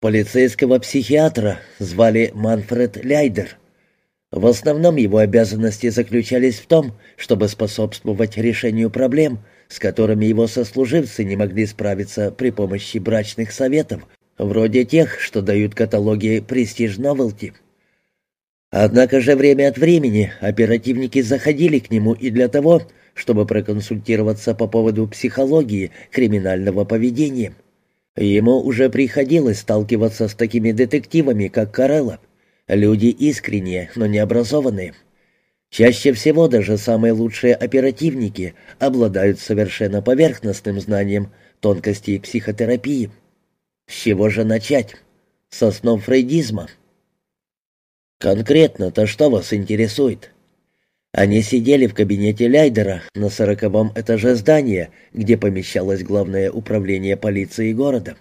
Полицейского психиатра звали Манфред Ляйдер. В основном его обязанности заключались в том, чтобы способствовать решению проблем, с которыми его сослуживцы не могли справиться при помощи брачных советов, вроде тех, что дают каталоги «Престиж Новелти». Однако же время от времени оперативники заходили к нему и для того, чтобы проконсультироваться по поводу психологии криминального поведения. Ему уже приходилось сталкиваться с такими детективами, как Карелла, люди искренние, но необразованные. Чаще всего даже самые лучшие оперативники обладают совершенно поверхностным знанием тонкостей психотерапии. С чего же начать? С основ фрейдизма. Конкретно-то что вас интересует? Они сидели в кабинете Ляйдера на сороковом этаже здания, где помещалось главное управление полиции города.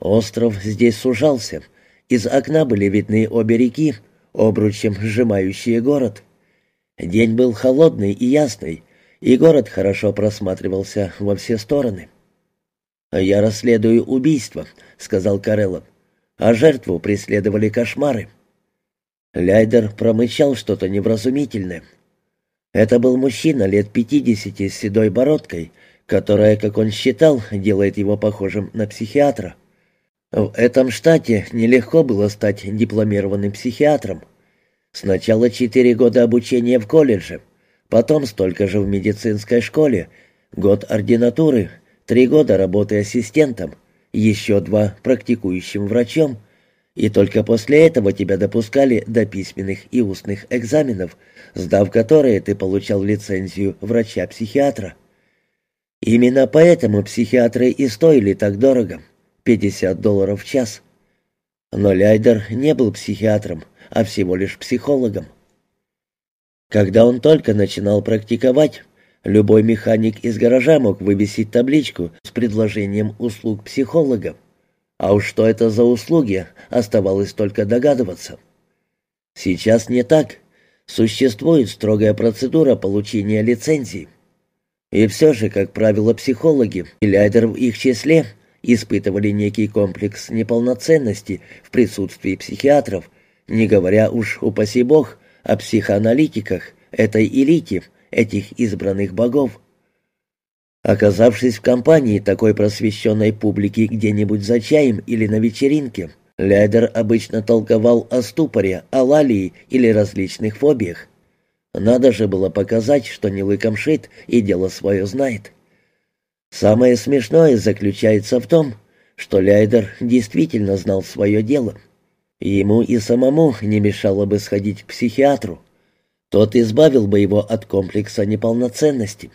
Остров здесь сужался. Из окна были видны обе реки, обручем сжимающие город. День был холодный и ясный, и город хорошо просматривался во все стороны. «Я расследую убийство», — сказал Карелло, — «а жертву преследовали кошмары». Ляйдер промычал что-то невразумительное. Это был мужчина лет пятидесяти с седой бородкой, которая, как он считал, делает его похожим на психиатра. В этом штате нелегко было стать дипломированным психиатром. Сначала четыре года обучения в колледже, потом столько же в медицинской школе, год ординатуры, три года работы ассистентом, еще два практикующим врачом, и только после этого тебя допускали до письменных и устных экзаменов, сдав которые ты получал лицензию врача-психиатра. Именно поэтому психиатры и стоили так дорого — 50 долларов в час. Но Ляйдер не был психиатром, а всего лишь психологом. Когда он только начинал практиковать, любой механик из гаража мог вывесить табличку с предложением услуг психолога. А уж что это за услуги, оставалось только догадываться. Сейчас не так. Существует строгая процедура получения лицензии. И все же, как правило, психологи, и Ляйдер в их числе, испытывали некий комплекс неполноценности в присутствии психиатров, не говоря уж, упаси бог, о психоаналитиках, этой элите, этих избранных богов. Оказавшись в компании такой просвещенной публики где-нибудь за чаем или на вечеринке, Лядер обычно толковал о ступоре, о лалии или различных фобиях. Надо же было показать, что не лыком шит и дело свое знает. Самое смешное заключается в том, что Ляйдер действительно знал свое дело — Ему и самому не мешало бы сходить к психиатру. Тот избавил бы его от комплекса неполноценности.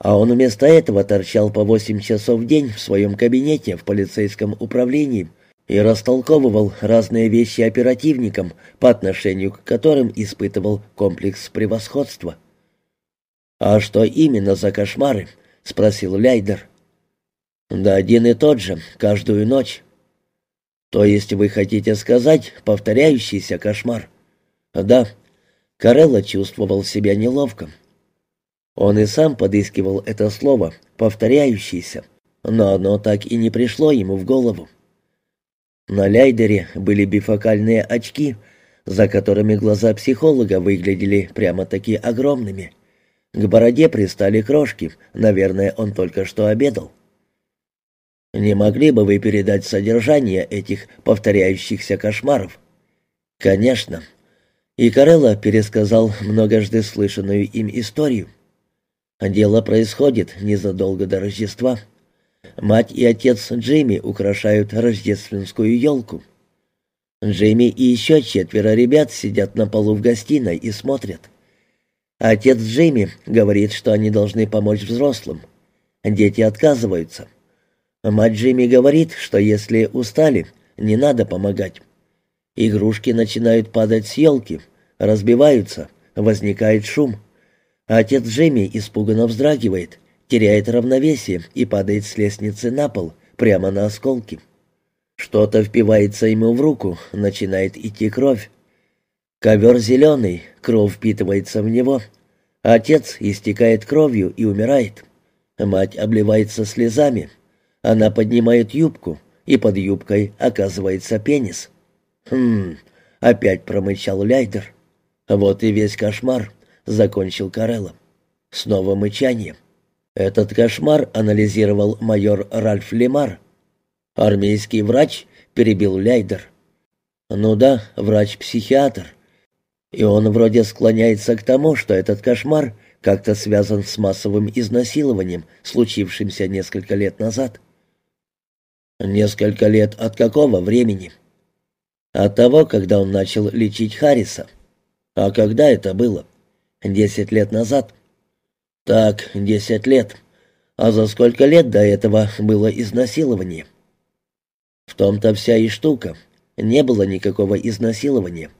А он вместо этого торчал по восемь часов в день в своем кабинете в полицейском управлении и растолковывал разные вещи оперативникам, по отношению к которым испытывал комплекс превосходства. «А что именно за кошмары?» — спросил Ляйдер. «Да один и тот же, каждую ночь. «То есть вы хотите сказать повторяющийся кошмар?» «Да». Карелла чувствовал себя неловко. Он и сам подыскивал это слово «повторяющийся», но оно так и не пришло ему в голову. На Ляйдере были бифокальные очки, за которыми глаза психолога выглядели прямо-таки огромными. К бороде пристали крошки, наверное, он только что обедал. Не могли бы вы передать содержание этих повторяющихся кошмаров? Конечно. И Карелла пересказал многожды слышанную им историю. Дело происходит незадолго до Рождества. Мать и отец Джимми украшают рождественскую елку. Джимми и еще четверо ребят сидят на полу в гостиной и смотрят. Отец Джимми говорит, что они должны помочь взрослым. Дети отказываются. Мать Джимми говорит, что если устали, не надо помогать. Игрушки начинают падать с елки, разбиваются, возникает шум. Отец Джимми испуганно вздрагивает, теряет равновесие и падает с лестницы на пол, прямо на осколки. Что-то впивается ему в руку, начинает идти кровь. Ковер зеленый, кровь впитывается в него. Отец истекает кровью и умирает. Мать обливается слезами, она поднимает юбку, и под юбкой оказывается пенис. «Хм...» — опять промычал Ляйдер. «Вот и весь кошмар», — закончил Карелла. Снова мычание. Этот кошмар анализировал майор Ральф Лемар. «Армейский врач?» — перебил Ляйдер. «Ну да, врач-психиатр. И он вроде склоняется к тому, что этот кошмар как-то связан с массовым изнасилованием, случившимся несколько лет назад». «Несколько лет от какого времени?» От того, когда он начал лечить Харриса. А когда это было? Десять лет назад. Так, десять лет. А за сколько лет до этого было изнасилование? В том-то вся и штука. Не было никакого изнасилования.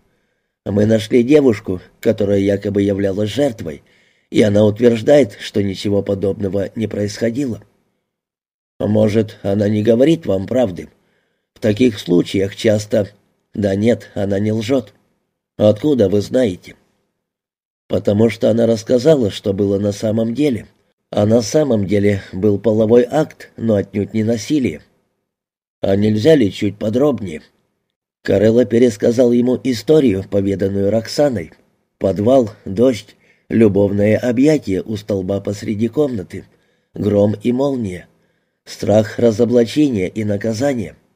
Мы нашли девушку, которая якобы являлась жертвой, и она утверждает, что ничего подобного не происходило. Может, она не говорит вам правды. В таких случаях часто да нет, она не лжет. Откуда вы знаете? Потому что она рассказала, что было на самом деле. А на самом деле был половой акт, но отнюдь не насилие. А нельзя ли чуть подробнее? Карелла пересказал ему историю, поведанную Роксаной. Подвал, дождь, любовное объятие у столба посреди комнаты, гром и молния, страх разоблачения и наказания —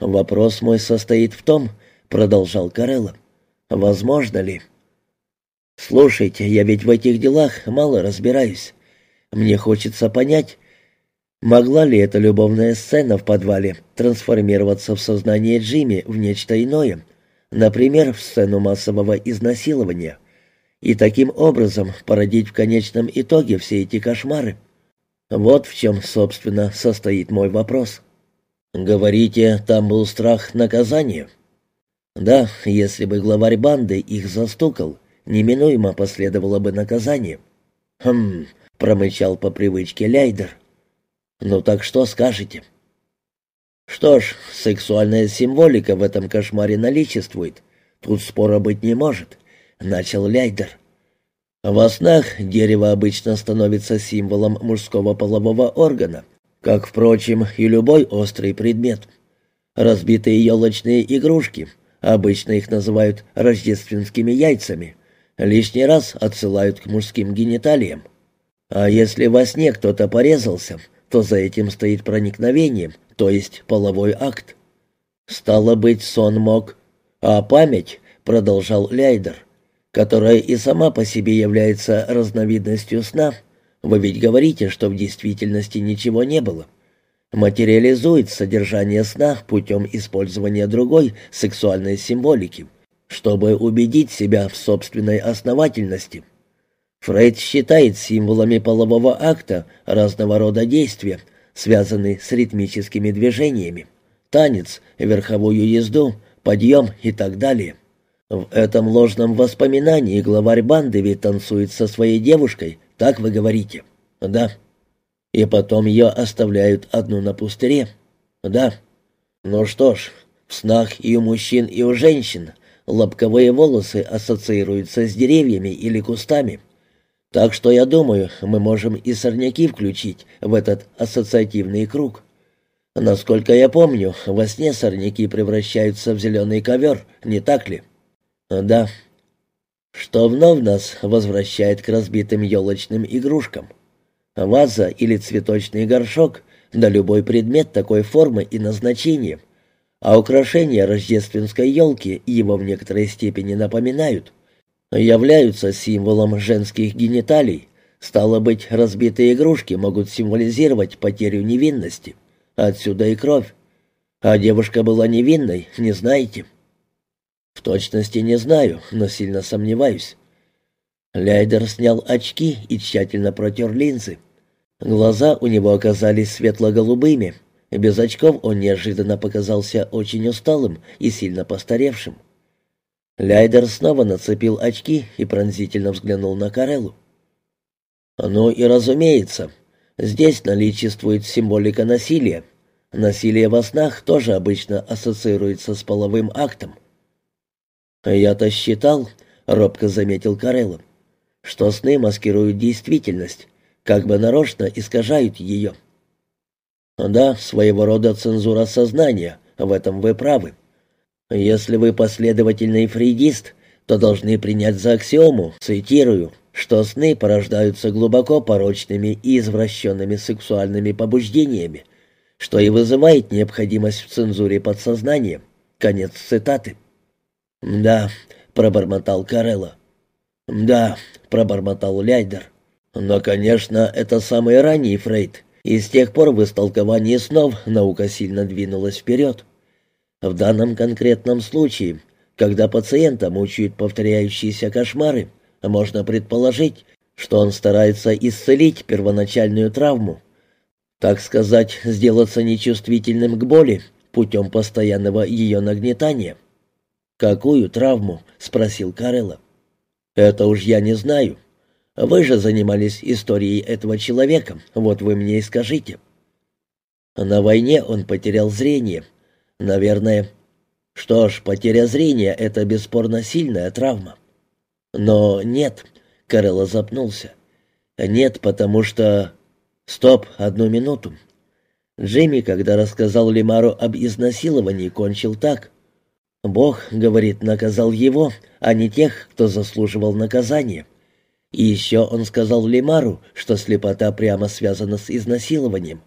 «Вопрос мой состоит в том, — продолжал Карелло, — возможно ли...» «Слушайте, я ведь в этих делах мало разбираюсь. Мне хочется понять, могла ли эта любовная сцена в подвале трансформироваться в сознание Джимми в нечто иное, например, в сцену массового изнасилования, и таким образом породить в конечном итоге все эти кошмары. Вот в чем, собственно, состоит мой вопрос». «Говорите, там был страх наказания?» «Да, если бы главарь банды их застукал, неминуемо последовало бы наказание». «Хм...» — промычал по привычке Ляйдер. «Ну так что скажете?» «Что ж, сексуальная символика в этом кошмаре наличествует. Тут спора быть не может», — начал Ляйдер. «Во снах дерево обычно становится символом мужского полового органа, как, впрочем, и любой острый предмет. Разбитые елочные игрушки, обычно их называют рождественскими яйцами, лишний раз отсылают к мужским гениталиям. А если во сне кто-то порезался, то за этим стоит проникновение, то есть половой акт. Стало быть, сон мог, а память, продолжал Ляйдер, которая и сама по себе является разновидностью сна, вы ведь говорите, что в действительности ничего не было. Материализует содержание сна путем использования другой сексуальной символики, чтобы убедить себя в собственной основательности. Фрейд считает символами полового акта разного рода действия, связанные с ритмическими движениями. Танец, верховую езду, подъем и так далее. В этом ложном воспоминании главарь банды ведь танцует со своей девушкой, так вы говорите? Да. И потом ее оставляют одну на пустыре? Да. Ну что ж, в снах и у мужчин, и у женщин лобковые волосы ассоциируются с деревьями или кустами. Так что я думаю, мы можем и сорняки включить в этот ассоциативный круг. Насколько я помню, во сне сорняки превращаются в зеленый ковер, не так ли? Да, что вновь нас возвращает к разбитым елочным игрушкам. Ваза или цветочный горшок, да любой предмет такой формы и назначения, а украшения рождественской елки его в некоторой степени напоминают, являются символом женских гениталий, стало быть, разбитые игрушки могут символизировать потерю невинности, отсюда и кровь. А девушка была невинной, не знаете?» «В точности не знаю, но сильно сомневаюсь». Ляйдер снял очки и тщательно протер линзы. Глаза у него оказались светло-голубыми. Без очков он неожиданно показался очень усталым и сильно постаревшим. Ляйдер снова нацепил очки и пронзительно взглянул на Кареллу. «Ну и разумеется, здесь наличествует символика насилия. Насилие во снах тоже обычно ассоциируется с половым актом. «Я-то считал», — робко заметил Карелло, «что сны маскируют действительность, как бы нарочно искажают ее». Да, своего рода цензура сознания, в этом вы правы. Если вы последовательный фрейдист, то должны принять за аксиому, цитирую, что сны порождаются глубоко порочными и извращенными сексуальными побуждениями, что и вызывает необходимость в цензуре подсознания. Конец цитаты. «Да», — пробормотал Карелла. «Да», — пробормотал Ляйдер. «Но, конечно, это самый ранний Фрейд, и с тех пор в истолковании снов наука сильно двинулась вперед. В данном конкретном случае, когда пациента мучают повторяющиеся кошмары, можно предположить, что он старается исцелить первоначальную травму, так сказать, сделаться нечувствительным к боли путем постоянного ее нагнетания. «Какую травму?» — спросил Карелла. «Это уж я не знаю. Вы же занимались историей этого человека, вот вы мне и скажите». На войне он потерял зрение. Наверное. Что ж, потеря зрения — это бесспорно сильная травма. Но нет, Карелла запнулся. Нет, потому что... Стоп, одну минуту. Джимми, когда рассказал Лимару об изнасиловании, кончил так. Бог, говорит, наказал его, а не тех, кто заслуживал наказания. И еще он сказал Лимару, что слепота прямо связана с изнасилованием.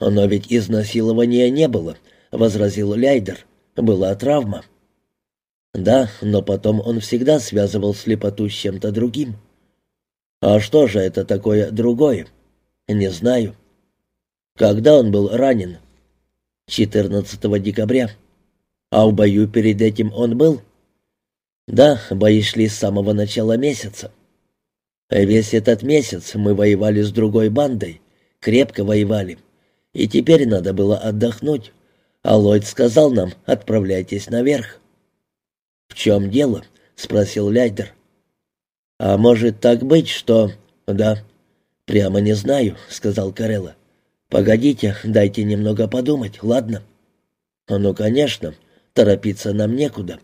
«Но ведь изнасилования не было», — возразил Ляйдер. «Была травма». «Да, но потом он всегда связывал слепоту с чем-то другим». «А что же это такое другое?» «Не знаю». «Когда он был ранен?» «14 декабря». «А в бою перед этим он был?» «Да, бои шли с самого начала месяца». Весь этот месяц мы воевали с другой бандой, крепко воевали. И теперь надо было отдохнуть. А Ллойд сказал нам, отправляйтесь наверх. «В чем дело?» — спросил Ляйдер. «А может так быть, что...» «Да». «Прямо не знаю», — сказал Карелла. «Погодите, дайте немного подумать, ладно?» «Ну, конечно, торопиться нам некуда».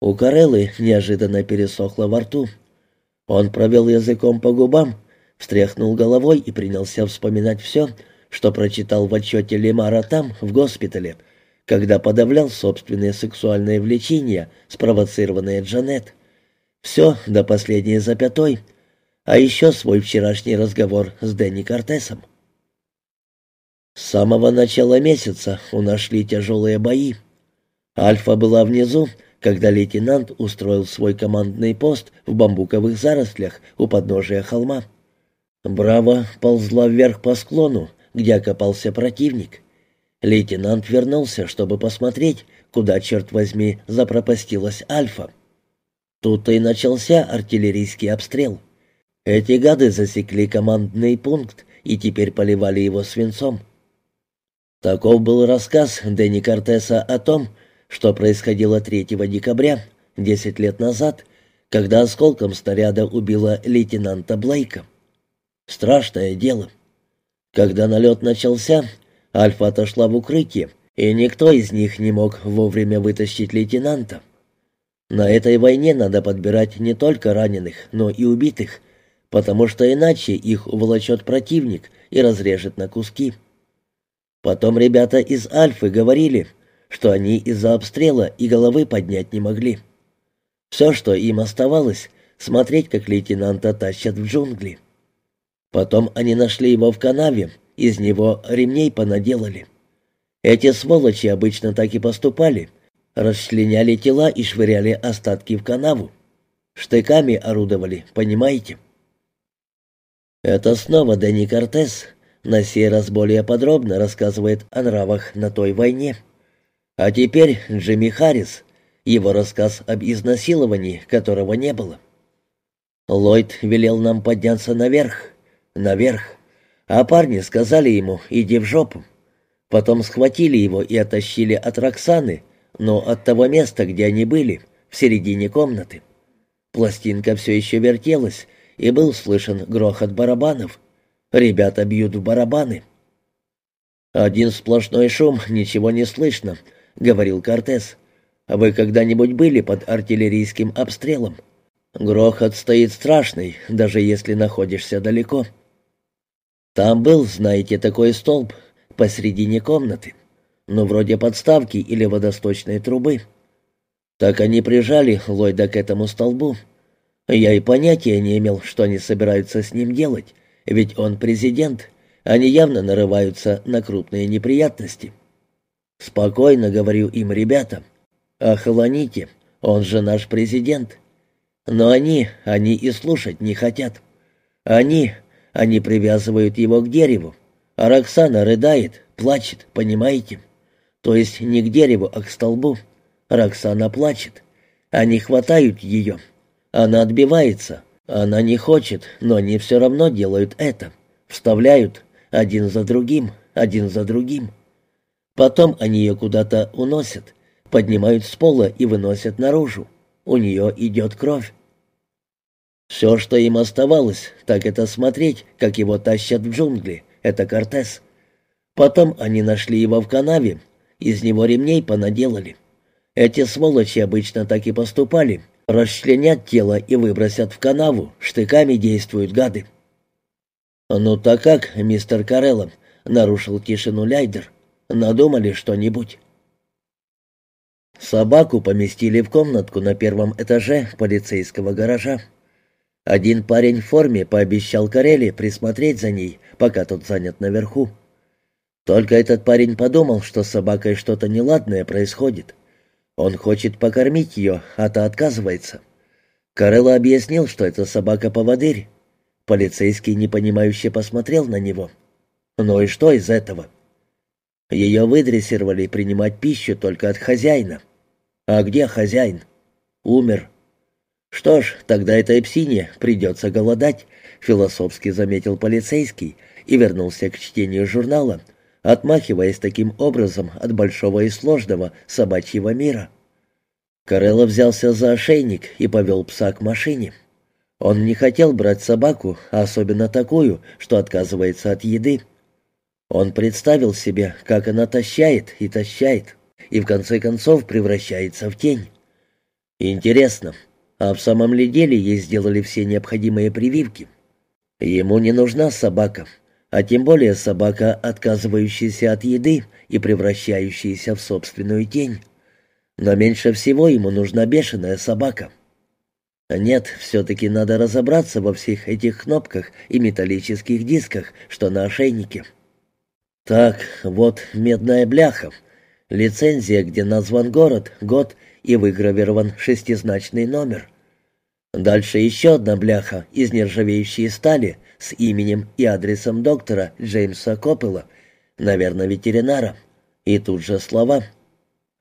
У Кареллы неожиданно пересохло во рту. Он провел языком по губам, встряхнул головой и принялся вспоминать все, что прочитал в отчете Лемара там, в госпитале, когда подавлял собственные сексуальные влечения, спровоцированные Джанет. Все до последней запятой, а еще свой вчерашний разговор с Дэнни Кортесом. С самого начала месяца у нас шли тяжелые бои. Альфа была внизу, когда лейтенант устроил свой командный пост в бамбуковых зарослях у подножия холма. Браво ползла вверх по склону, где окопался противник. Лейтенант вернулся, чтобы посмотреть, куда, черт возьми, запропастилась Альфа. Тут-то и начался артиллерийский обстрел. Эти гады засекли командный пункт и теперь поливали его свинцом. Таков был рассказ Дэнни Кортеса о том, что происходило 3 декабря, 10 лет назад, когда осколком снаряда убило лейтенанта Блейка. Страшное дело. Когда налет начался, Альфа отошла в укрытие, и никто из них не мог вовремя вытащить лейтенанта. На этой войне надо подбирать не только раненых, но и убитых, потому что иначе их уволочет противник и разрежет на куски. Потом ребята из Альфы говорили, что они из-за обстрела и головы поднять не могли. Все, что им оставалось, смотреть, как лейтенанта тащат в джунгли. Потом они нашли его в канаве, из него ремней понаделали. Эти сволочи обычно так и поступали. Расчленяли тела и швыряли остатки в канаву. Штыками орудовали, понимаете? Это снова Дэнни Кортес, на сей раз более подробно рассказывает о нравах на той войне. А теперь Джимми Харрис, его рассказ об изнасиловании, которого не было. Ллойд велел нам подняться наверх, наверх, а парни сказали ему «иди в жопу». Потом схватили его и оттащили от Роксаны, но от того места, где они были, в середине комнаты. Пластинка все еще вертелась, и был слышен грохот барабанов. Ребята бьют в барабаны. Один сплошной шум, ничего не слышно, — говорил Кортес. «Вы когда-нибудь были под артиллерийским обстрелом? Грохот стоит страшный, даже если находишься далеко». Там был, знаете, такой столб посредине комнаты, ну, вроде подставки или водосточной трубы. Так они прижали Ллойда к этому столбу. Я и понятия не имел, что они собираются с ним делать, ведь он президент, они явно нарываются на крупные неприятности. Спокойно говорю им, ребята, охолоните, он же наш президент. Но они, они и слушать не хотят. Они, они привязывают его к дереву, а Роксана рыдает, плачет, понимаете? То есть не к дереву, а к столбу. Роксана плачет. Они хватают ее. Она отбивается. Она не хочет, но они все равно делают это. Вставляют один за другим, один за другим. Потом они ее куда-то уносят, поднимают с пола и выносят наружу. У нее идет кровь. Все, что им оставалось, так это смотреть, как его тащат в джунгли. Это Кортес. Потом они нашли его в канаве, из него ремней понаделали. Эти сволочи обычно так и поступали. Расчленят тело и выбросят в канаву. Штыками действуют гады. «Ну так как, мистер Карелло?» — нарушил тишину Ляйдер. «Надумали что-нибудь?» Собаку поместили в комнатку на первом этаже полицейского гаража. Один парень в форме пообещал Карелли присмотреть за ней, пока тот занят наверху. Только этот парень подумал, что с собакой что-то неладное происходит. Он хочет покормить ее, а та отказывается. Карелла объяснил, что это собака-поводырь. Полицейский непонимающе посмотрел на него. Ну и что из этого? Ее выдрессировали принимать пищу только от хозяина. А где хозяин? Умер. Что ж, тогда этой псине придется голодать, философски заметил полицейский и вернулся к чтению журнала, отмахиваясь таким образом от большого и сложного собачьего мира. Карелло взялся за ошейник и повел пса к машине. Он не хотел брать собаку, а особенно такую, что отказывается от еды. Он представил себе, как она тащает и тащает, и в конце концов превращается в тень. Интересно, а в самом ли деле ей сделали все необходимые прививки? Ему не нужна собака, а тем более собака, отказывающаяся от еды и превращающаяся в собственную тень. Но меньше всего ему нужна бешеная собака. Нет, все-таки надо разобраться во всех этих кнопках и металлических дисках, что на ошейнике. Так, вот медная бляха. Лицензия, где назван город, год и выгравирован шестизначный номер. Дальше еще одна бляха из нержавеющей стали с именем и адресом доктора Джеймса Коппела, наверное, ветеринара. И тут же слова.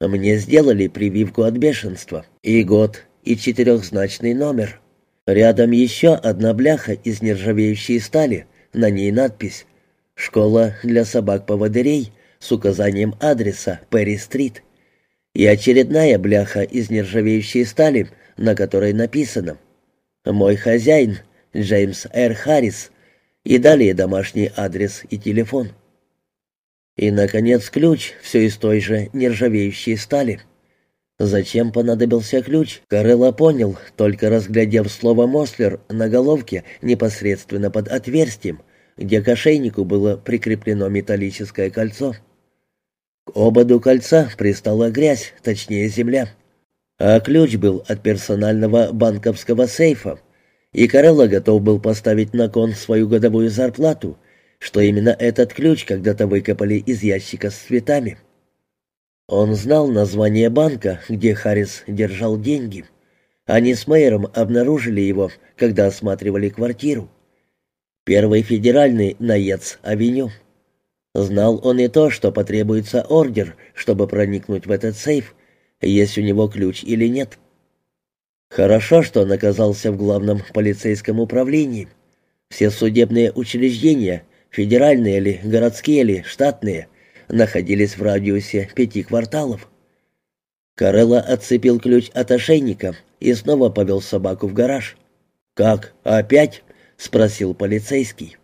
Мне сделали прививку от бешенства. И год, и четырехзначный номер. Рядом еще одна бляха из нержавеющей стали, на ней надпись «Школа для собак-поводырей» с указанием адреса Перри-стрит. И очередная бляха из нержавеющей стали, на которой написано «Мой хозяин Джеймс Р. Харрис» и далее домашний адрес и телефон. И, наконец, ключ, все из той же нержавеющей стали. Зачем понадобился ключ, Карелла понял, только разглядев слово «Мослер» на головке непосредственно под отверстием, где к ошейнику было прикреплено металлическое кольцо. К ободу кольца пристала грязь, точнее земля. А ключ был от персонального банковского сейфа, и Карелла готов был поставить на кон свою годовую зарплату, что именно этот ключ когда-то выкопали из ящика с цветами. Он знал название банка, где Харрис держал деньги. Они с Мэйером обнаружили его, когда осматривали квартиру. Первый федеральный на авеню Знал он и то, что потребуется ордер, чтобы проникнуть в этот сейф, есть у него ключ или нет. Хорошо, что он оказался в главном полицейском управлении. Все судебные учреждения, федеральные ли, городские ли, штатные – находились в радиусе пяти кварталов. Карелла отцепил ключ от ошейника и снова повел собаку в гараж. «Как, опять?» — спросил полицейский.